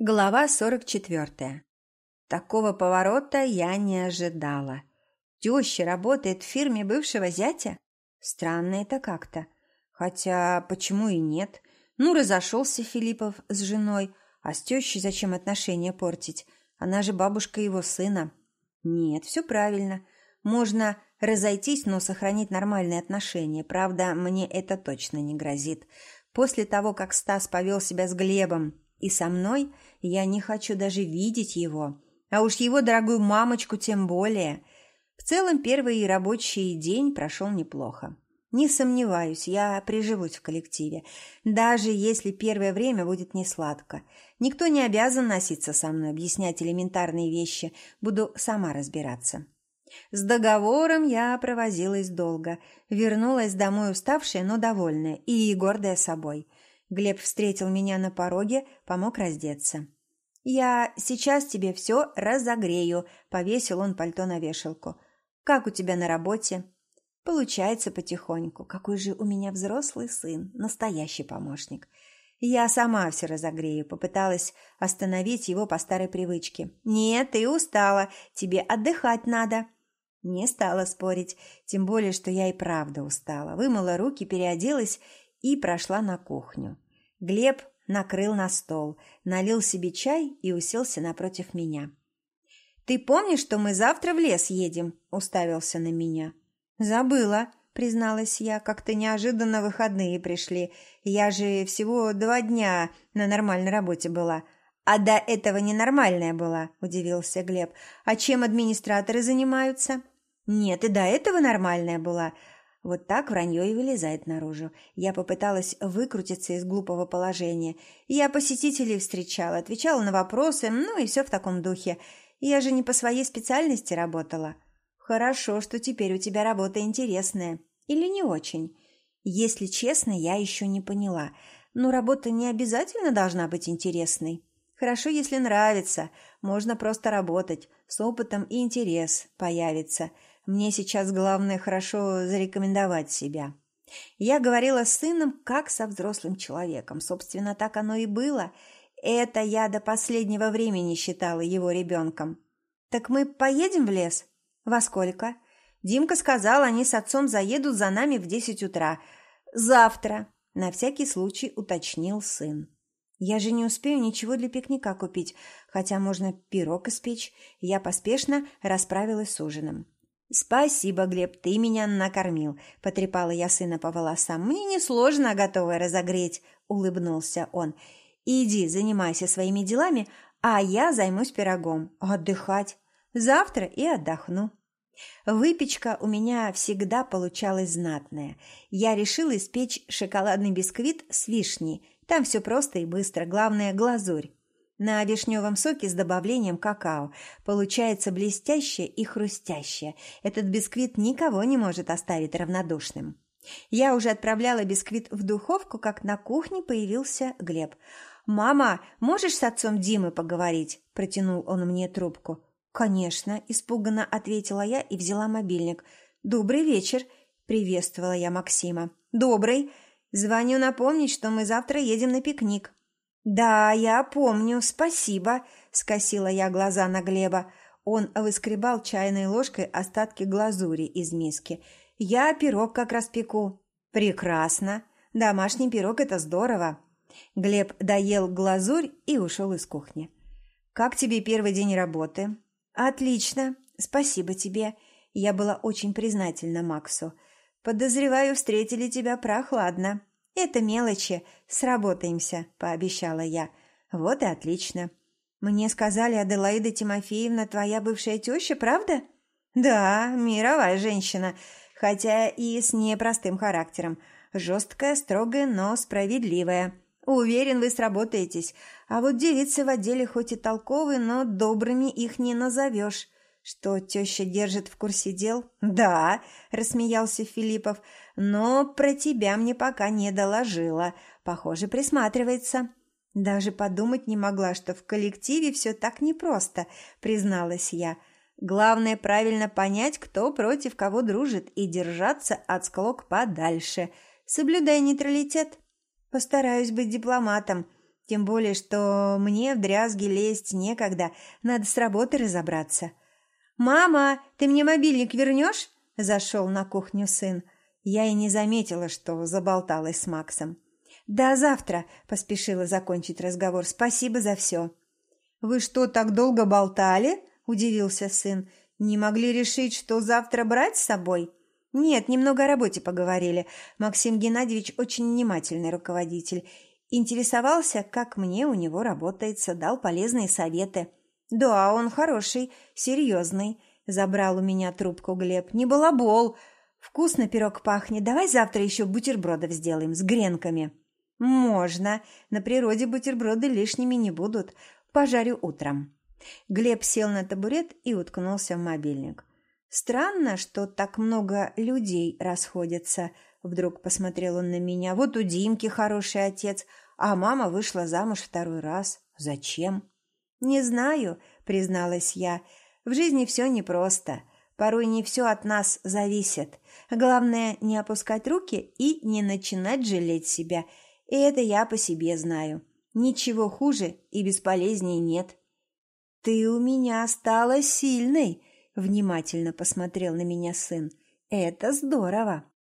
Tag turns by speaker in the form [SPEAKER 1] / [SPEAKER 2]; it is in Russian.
[SPEAKER 1] Глава 44. Такого поворота я не ожидала. Теща работает в фирме бывшего зятя? Странно это как-то. Хотя почему и нет? Ну, разошелся Филиппов с женой, а с тещей зачем отношения портить? Она же бабушка его сына. Нет, все правильно. Можно разойтись, но сохранить нормальные отношения. Правда, мне это точно не грозит. После того, как Стас повел себя с Глебом и со мной я не хочу даже видеть его. А уж его дорогую мамочку тем более. В целом первый рабочий день прошел неплохо. Не сомневаюсь, я приживусь в коллективе, даже если первое время будет несладко. Никто не обязан носиться со мной, объяснять элементарные вещи, буду сама разбираться. С договором я провозилась долго, вернулась домой уставшая, но довольная и гордая собой – Глеб встретил меня на пороге, помог раздеться. «Я сейчас тебе все разогрею», – повесил он пальто на вешалку. «Как у тебя на работе?» «Получается потихоньку. Какой же у меня взрослый сын, настоящий помощник». Я сама все разогрею, попыталась остановить его по старой привычке. «Нет, ты устала, тебе отдыхать надо». Не стала спорить, тем более, что я и правда устала. Вымыла руки, переоделась и прошла на кухню. Глеб накрыл на стол, налил себе чай и уселся напротив меня. «Ты помнишь, что мы завтра в лес едем?» – уставился на меня. «Забыла», – призналась я, – «как-то неожиданно выходные пришли. Я же всего два дня на нормальной работе была». «А до этого ненормальная была», – удивился Глеб. «А чем администраторы занимаются?» «Нет, и до этого нормальная была. Вот так вранье и вылезает наружу. Я попыталась выкрутиться из глупого положения. Я посетителей встречала, отвечала на вопросы, ну и все в таком духе. Я же не по своей специальности работала. Хорошо, что теперь у тебя работа интересная. Или не очень? Если честно, я еще не поняла. Но работа не обязательно должна быть интересной. Хорошо, если нравится. Можно просто работать. С опытом и интерес появится – мне сейчас главное хорошо зарекомендовать себя. Я говорила с сыном, как со взрослым человеком. Собственно, так оно и было. Это я до последнего времени считала его ребенком. «Так мы поедем в лес?» «Во сколько?» Димка сказал, они с отцом заедут за нами в десять утра. «Завтра», – на всякий случай уточнил сын. «Я же не успею ничего для пикника купить, хотя можно пирог испечь». Я поспешно расправилась с ужином. «Спасибо, Глеб, ты меня накормил», – потрепала я сына по волосам. «Мне несложно готовое разогреть», – улыбнулся он. «Иди, занимайся своими делами, а я займусь пирогом. Отдыхать. Завтра и отдохну». Выпечка у меня всегда получалась знатная. Я решила испечь шоколадный бисквит с вишней. Там все просто и быстро, главное – глазурь на вишневом соке с добавлением какао. Получается блестящее и хрустящее. Этот бисквит никого не может оставить равнодушным. Я уже отправляла бисквит в духовку, как на кухне появился Глеб. «Мама, можешь с отцом Димы поговорить?» – протянул он мне трубку. «Конечно», – испуганно ответила я и взяла мобильник. «Добрый вечер», – приветствовала я Максима. «Добрый. Звоню напомнить, что мы завтра едем на пикник». «Да, я помню, спасибо», – скосила я глаза на Глеба. Он выскребал чайной ложкой остатки глазури из миски. «Я пирог как раз пеку». «Прекрасно. Домашний пирог – это здорово». Глеб доел глазурь и ушел из кухни. «Как тебе первый день работы?» «Отлично. Спасибо тебе. Я была очень признательна Максу. Подозреваю, встретили тебя прохладно». «Это мелочи, сработаемся», – пообещала я. «Вот и отлично. Мне сказали, Аделаида Тимофеевна твоя бывшая теща, правда?» «Да, мировая женщина, хотя и с непростым характером. Жесткая, строгая, но справедливая. Уверен, вы сработаетесь. А вот девицы в отделе хоть и толковые, но добрыми их не назовешь. Что теща держит в курсе дел? Да, рассмеялся Филиппов, но про тебя мне пока не доложила. Похоже, присматривается. Даже подумать не могла, что в коллективе все так непросто, призналась я. Главное правильно понять, кто против кого дружит, и держаться от склок подальше, соблюдая нейтралитет. Постараюсь быть дипломатом. Тем более, что мне в дрязги лезть некогда, надо с работы разобраться. «Мама, ты мне мобильник вернешь?» – зашел на кухню сын. Я и не заметила, что заболталась с Максом. «До завтра!» – поспешила закончить разговор. «Спасибо за все!» «Вы что, так долго болтали?» – удивился сын. «Не могли решить, что завтра брать с собой?» «Нет, немного о работе поговорили. Максим Геннадьевич очень внимательный руководитель. Интересовался, как мне у него работается, дал полезные советы». «Да, он хороший, серьезный», – забрал у меня трубку Глеб. «Не балабол. Вкусно пирог пахнет. Давай завтра еще бутербродов сделаем с гренками». «Можно. На природе бутерброды лишними не будут. Пожарю утром». Глеб сел на табурет и уткнулся в мобильник. «Странно, что так много людей расходятся», — вдруг посмотрел он на меня. «Вот у Димки хороший отец, а мама вышла замуж второй раз. Зачем?» «Не знаю», — призналась я. «В жизни все непросто. Порой не все от нас зависит. Главное, не опускать руки и не начинать жалеть себя. И это я по себе знаю. Ничего хуже и бесполезней нет». «Ты у меня стала сильной», — внимательно посмотрел на меня сын. «Это здорово».